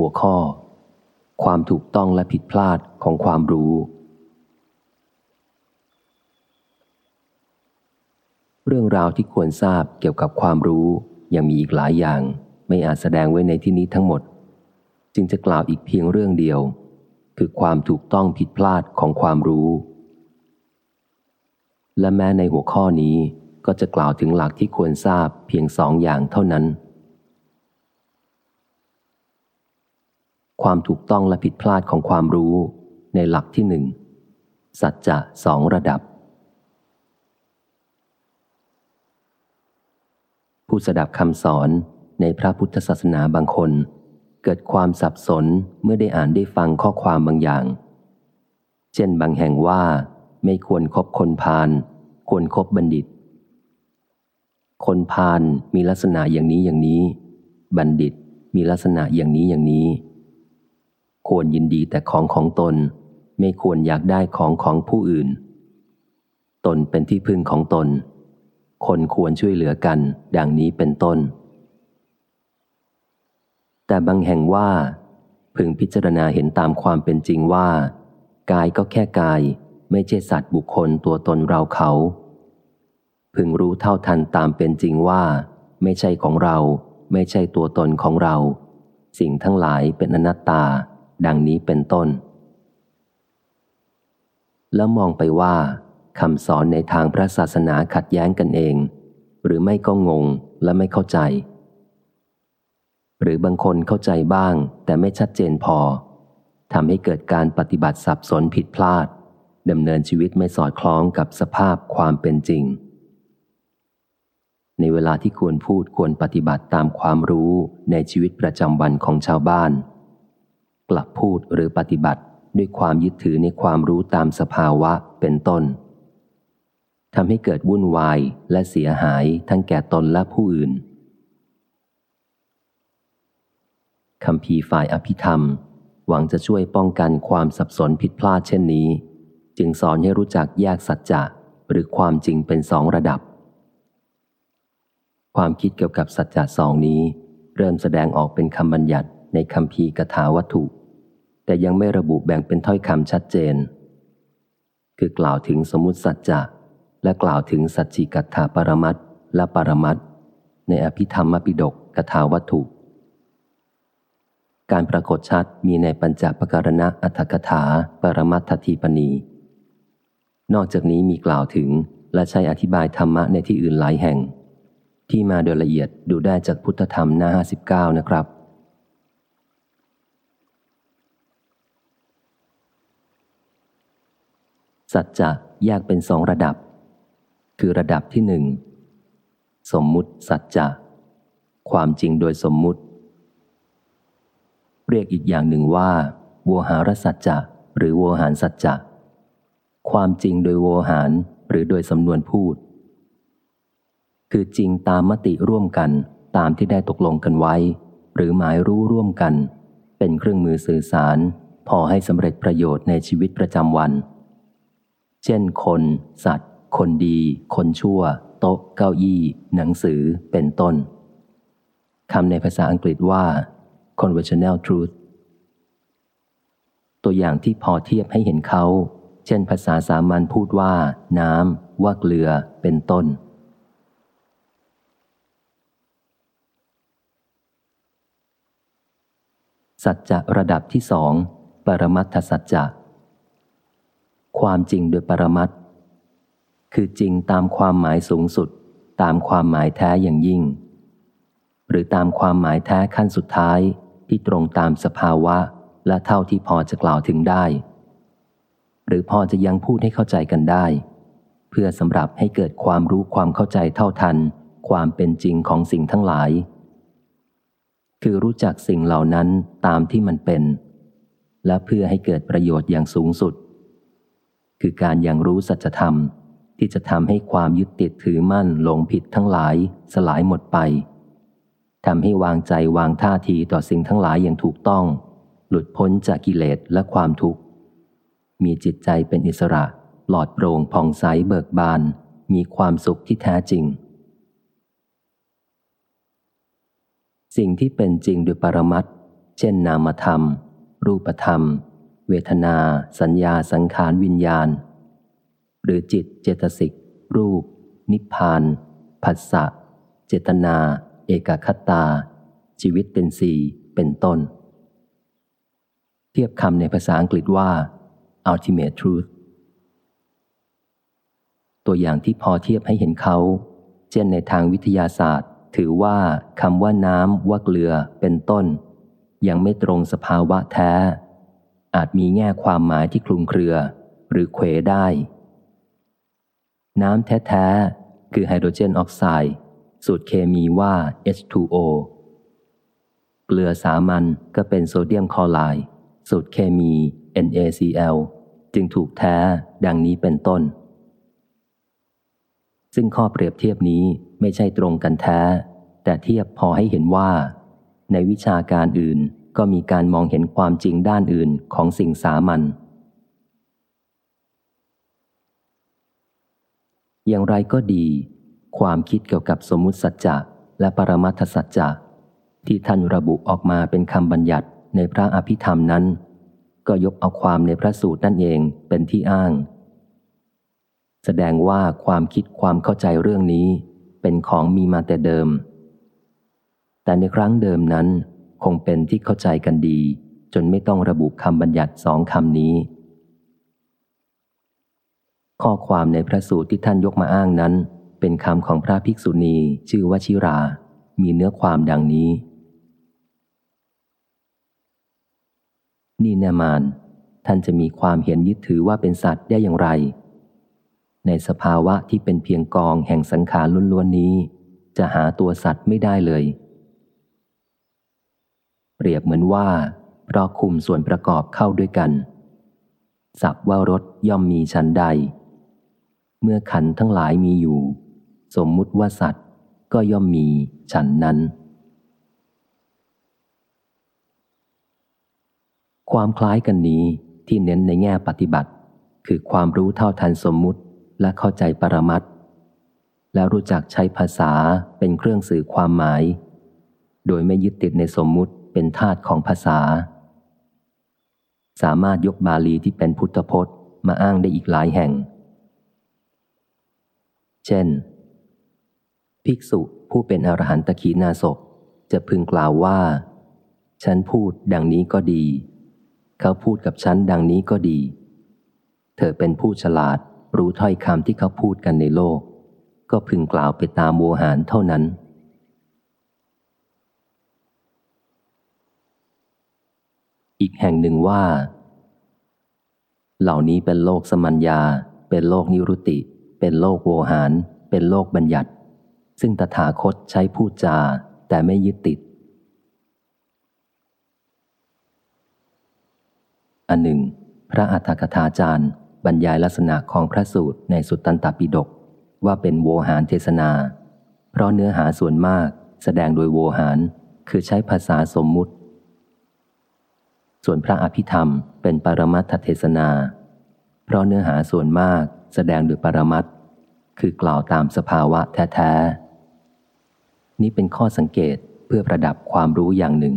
หัวข้อ ความถูกต้องและผิดพลาดของความรู้ เรื่องราวที่ควรทราบเกี่ยวกับความรู้ยังมีอีกหลายอย่าง ไม่อาจแสดงไว้ในที่นี้ทั้งหมด จึงจะกล่าวอีกเพียงเรื่องเดียว คือความถูกต้องผิดพลาดของความรู้ และแม้ในหัวข้อนี้ก็จะกล่าวถึงหลักที่ควรทราบเพียงสองอย่างเท่านั้น ความถูกต้องและผิดพลาดของความรู้ในหลักที่หนึ่ง สัจจะสองระดับ ผู้สดับคำสอนในพระพุทธศาสนาบางคน เกิดความสับสนเมื่อได้อ่านได้ฟังข้อความบางอย่าง เช่นบางแห่งว่าไม่ควรครบคนพาลควรครบบัณฑิต คนพาลมีลักษณะอย่างนี้อย่างนี้ บัณฑิตมีลักษณะอย่างนี้อย่างนี้ ควรยินดีแต่ของของตน ไม่ควรอยากได้ของของผู้อื่น ตนเป็นที่พึ่งของตน คนควรช่วยเหลือกัน ดังนี้เป็นต้น แต่บางแห่งว่า พึงพิจารณาเห็นตามความเป็นจริงว่า กายก็แค่กาย ไม่ใช่สัตว์บุคคลตัวตนเราเขา พึงรู้เท่าทันตามเป็นจริงว่า ไม่ใช่ของเรา ไม่ใช่ตัวตนของเรา สิ่งทั้งหลายเป็นอนัตตา ดังนี้เป็นต้น แล้วมองไปว่าคำสอนในทางพระศาสนาขัดแย้งกันเอง หรือไม่ก็งงและไม่เข้าใจ หรือบางคนเข้าใจบ้าง แต่ไม่ชัดเจนพอทำให้เกิดการปฏิบัติสับสนผิดพลาดดำเนินชีวิตไม่สอดคล้องกับสภาพความเป็นจริง ในเวลาที่ควรพูดควรปฏิบัติตามความรู้ในชีวิตประจำวันของชาวบ้าน กลับพูดหรือปฏิบัติด้วยความยึดถือในความรู้ตามสภาวะเป็นต้นทำให้เกิดวุ่นวายและเสียหายทั้งแก่ตนและผู้อื่นคำพีฝ่ายอภิธรรม หวังจะช่วยป้องกันความสับสนผิดพลาดเช่นนี้ จึงสอนให้รู้จักแยกสัจจะหรือความจริงเป็นสองระดับ ความคิดเกี่ยวกับสัจจะสองนี้ เริ่มแสดงออกเป็นคำบัญญัติในคำพีกถาวัตถุ แต่ยังไม่ระบุแบ่งเป็นถ้อยคำชัดเจน คือกล่าวถึงสมมติสัจจะและกล่าวถึงสัจจิกัตถาปรมัตและปรมัตในอภิธรรมปิฎกกถาวัตถุ การปรากฏชัดมีในปัญจปการณะอัตถกถาปรมัตถทีปณี นอกจากนี้มีกล่าวถึงและใช้อธิบายธรรมะในที่อื่นหลายแห่ง ที่มาโดยละเอียดดูได้จากพุทธธรรมหน้า59 นะครับ สัจจะแยกเป็นสองระดับ คือระดับที่หนึ่งสมมุติสัจจะความจริงโดยสมมุติ เรียกอีกอย่างหนึ่งว่าโวหารสัจจะหรือโวหารสัจจะความจริงโดยโวหารหรือโดยสำนวนพูด คือจริงตามมติร่วมกันตามที่ได้ตกลงกันไว้ หรือหมายรู้ร่วมกัน เป็นเครื่องมือสื่อสาร พอให้สำเร็จประโยชน์ในชีวิตประจำวัน เช่นคน สัตว์ คนดี คนชั่ว โต๊ะ เก้าอี้ หนังสือ เป็นต้น คำในภาษาอังกฤษว่า conventional truth ตัวอย่างที่พอเทียบให้เห็นเขา เช่นภาษาสามัญพูดว่า น้ำ ว่าเกลือ เป็นต้น สัจจะระดับที่สอง ปรมัตถสัจจะ ความจริงโดยปรมัตคือจริงตามความหมายสูงสุด ตามความหมายแท้อย่างยิ่ง หรือตามความหมายแท้ขั้นสุดท้ายที่ตรงตามสภาวะและเท่าที่พอจะกล่าวถึงได้ หรือพอจะยังพูดให้เข้าใจกันได้ เพื่อสำหรับให้เกิดความรู้ความเข้าใจเท่าทัน ความเป็นจริงของสิ่งทั้งหลาย คือรู้จักสิ่งเหล่านั้นตามที่มันเป็น และเพื่อให้เกิดประโยชน์อย่างสูงสุด คือการยังรู้สัจธรรม ที่จะทำให้ความยึดติดถือมั่นหลงผิดทั้งหลาย สลายหมดไปทำให้วางใจวางท่าทีต่อสิ่งทั้งหลายอย่างถูกต้อง หลุดพ้นจากกิเลสและความทุกข์ มีจิตใจเป็นอิสระ หลอดโปร่งผ่องใสเบิกบาน มีความสุขที่แท้จริง สิ่งที่เป็นจริงโดยปรมัตเช่นนามธรรม รูปธรรม เวทนา สัญญาสังขารวิญญาณ หรือจิตเจตสิก รูป นิพพานผัสสะเจตนา เอกคตา ชีวิตเป็นสี่เป็นต้น เทียบคำในภาษาอังกฤษว่า ultimate truth ตัวอย่างที่พอเทียบให้เห็นเขา เช่นในทางวิทยาศาสตร์ ถือว่าคำว่าน้ำว่าเกลือเป็นต้น ยังไม่ตรงสภาวะแท้ อาจมีแง่ความหมายที่คลุมเครือ หรือเควได้ น้ำแท้ๆ คือไฮโดรเจนออกไซด์สูตรเคมีว่า H2O เกลือสามัญก็เป็นโซเดียมคลอไรด์สูตรเคมี NaCl จึงถูกแท้ดังนี้เป็นต้น ซึ่งข้อเปรียบเทียบนี้ไม่ใช่ตรงกันแท้ แต่เทียบพอให้เห็นว่า ในวิชาการอื่น ก็มีการมองเห็นความจริงด้านอื่นของสิ่งสามัญอย่างไรก็ดี ความคิดเกี่ยวกับสมมุติสัจจะและปรมัตถสัจจะที่ท่านระบุออกมาเป็นคำบัญญัติในพระอภิธรรมนั้น ก็ยกเอาความในพระสูตรนั่นเองเป็นที่อ้าง แสดงว่าความคิดความเข้าใจเรื่องนี้เป็นของมีมาแต่เดิม แต่ในครั้งเดิมนั้น คงเป็นที่เข้าใจกันดี จนไม่ต้องระบุคำบัญญัติสองคำนี้ ข้อความในพระสูตรที่ท่านยกมาอ้างนั้น เป็นคำของพระภิกษุณีชื่อวชิรา มีเนื้อความดังนี้ นี่แนมาน ท่านจะมีความเห็นยึดถือว่าเป็นสัตว์ได้อย่างไร ในสภาวะที่เป็นเพียงกองแห่งสังขารล้วนๆนี้ จะหาตัวสัตว์ไม่ได้เลย เปรียบเหมือนว่า เพราะคุมส่วนประกอบเข้าด้วยกัน สับว่ารถย่อมมีชั้นใด เมื่อขันทั้งหลายมีอยู่ สมมุติว่าสัตว์ก็ย่อมมีฉันนั้น ความคล้ายกันนี้ที่เน้นในแง่ปฏิบัติ คือความรู้เท่าทันสมมุติและเข้าใจปรมัตแล้วรู้จักใช้ภาษาเป็นเครื่องสื่อความหมาย โดยไม่ยึดติดในสมมุติ เป็นธาตุของภาษา สามารถยกบาลีที่เป็นพุทธพจน์มาอ้างได้อีกหลายแห่ง เช่น ภิกษุผู้เป็นอรหันตขีนาศพจะพึงกล่าวว่า ฉันพูดดังนี้ก็ดี เขาพูดกับฉันดังนี้ก็ดี เธอเป็นผู้ฉลาดรู้ถ้อยคำที่เขาพูดกันในโลก ก็พึงกล่าวไปตามโวหารเท่านั้น อีกแห่งหนึ่งว่า เหล่านี้เป็นโลกสมัญญา เป็นโลกนิรุติ เป็นโลกโวหาร เป็นโลกบัญญัติ ซึ่งตถาคตใช้พูดจา แต่ไม่ยึดติด อันหนึ่ง พระอัฏฐกถาจารย์ บรรยายลักษณะของพระสูตรในสุตตันตปิฎกว่าเป็นโวหารเทศนา เพราะเนื้อหาส่วนมากแสดงโดยโวหาร คือใช้ภาษาสมมุติ ส่วนพระอภิธรรมเป็นปรมัตถเทศนา เพราะเนื้อหาส่วนมากแสดงโดยปรมัตคือกล่าวตามสภาวะแท้ ๆ นี้เป็นข้อสังเกตเพื่อประดับความรู้อย่างหนึ่ง